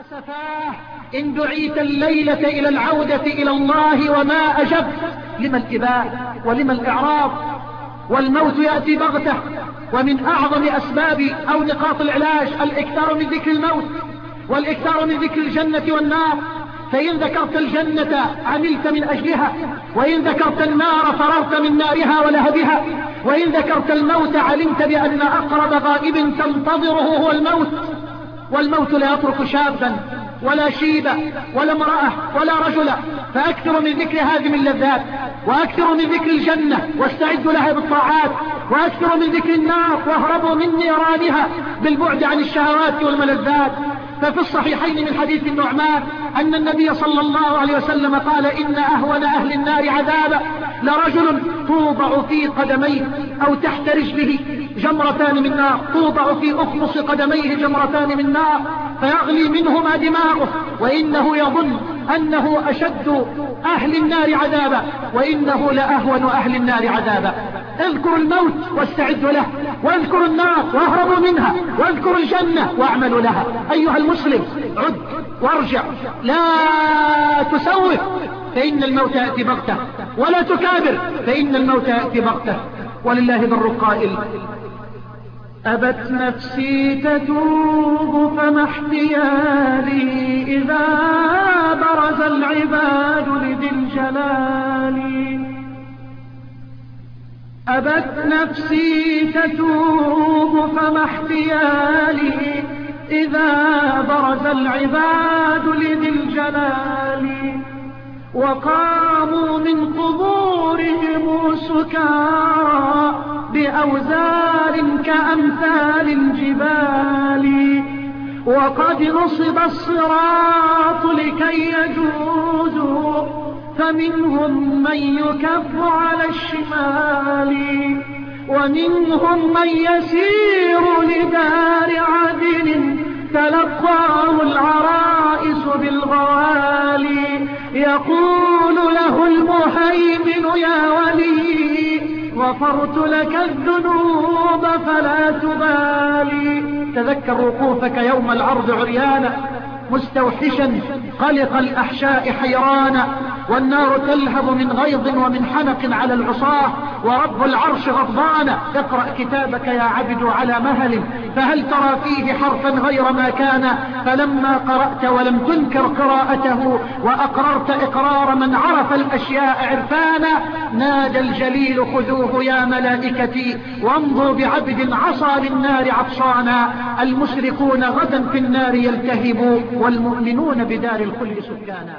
أسفاه. إن دعيت الليلة إلى العودة إلى الله وما أجبت لما الإباء ولما الإعراض والموت يأتي بغتة. ومن أعظم أسباب أو نقاط العلاج الإكثار من ذكر الموت والإكثار من ذكر الجنة والنار. فإن ذكرت الجنة عملت من أجلها. وإن ذكرت النار فررت من نارها ولهبها. وإن ذكرت الموت علمت بأن أقرب غائب تنتظره هو الموت. والموت لا يترك شابا ولا شيبا ولا امرأة ولا رجلا فأكثر من ذكر هذه اللذات وأكثر من ذكر الجنة واستعدوا لها بالطاعات. وأكثر من ذكر النار واهربوا من نيرانها بالبعد عن الشهوات والملذات. ففي الصحيحين من حديث النعمان أن النبي صلى الله عليه وسلم قال إن أهون أهل النار عذابا لرجل توضع في قدميه أو تحت رجله. جمرتان من نار توضع في أخمص قدميه جمرتان من نار فيغلي منهما دماغه وإنه يظن أنه أشد أهل النار عذابا وإنه لأهون أهل النار عذابا. اذكروا الموت واستعدوا له واذكروا النار واهربوا منها واذكروا الجنة واعملوا لها. أيها المسلم عد وارجع لا تسوف فإن الموت يأتي بغتة ولا تكابر فإن الموت يأتي بغتة. ولله بر القائل أبت نفسي تتوب فما احتيالي إذا برز العباد لذي الجلال. أبت نفسي تتوب فما احتيالي إذا برز العباد لذي الجلال. وقاموا من قبورهم سكارى بأوزار كأمثال الجبال. وقد نصب الصراط لكي يجوزوا فمنهم من يكف على الشمال ومنهم من يسير لدار عدن تلقاه يقول له المهيمن يا ولي غفرت لك الذنوب فلا تبالي. تذكر وقوفك يوم العرض عريانا. مستوحشا قلق الأحشاء حيرانا والنار تلهب من غيظ ومن حنق على العصاة ورب العرش غضبان اقرأ كتابك يا عبد على مهل فهل ترى فيه حرفا غير ما كان؟ فلما قرأت ولم تنكر قراءته وأقررت إقرار من عرف الأشياء عرفانا نادى الجليل خذوه يا ملائكتي وامضوا بعبد عصى للنار عطشانا. المشركون غدا في النار يلتهبوا والمؤمنون بدار الخلد سكانا.